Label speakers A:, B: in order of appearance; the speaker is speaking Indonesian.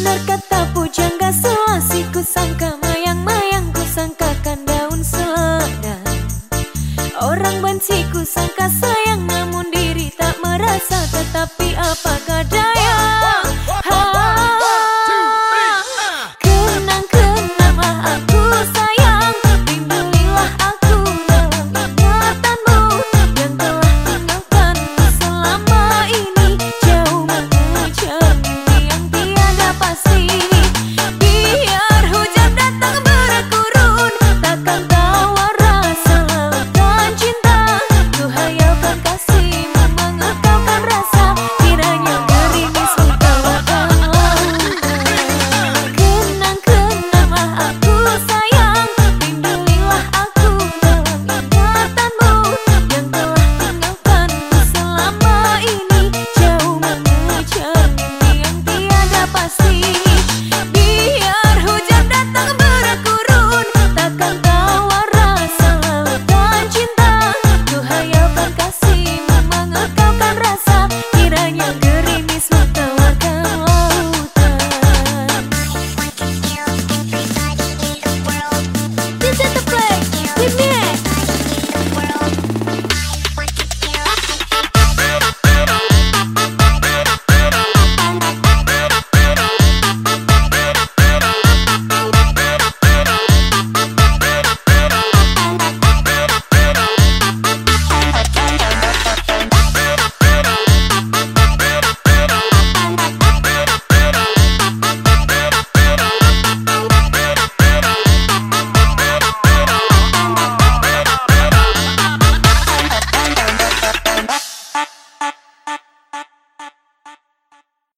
A: Benar kata pujangga selasi ku sangka mayang-mayang ku sangkakan daun selada. Orang benci ku sangka see.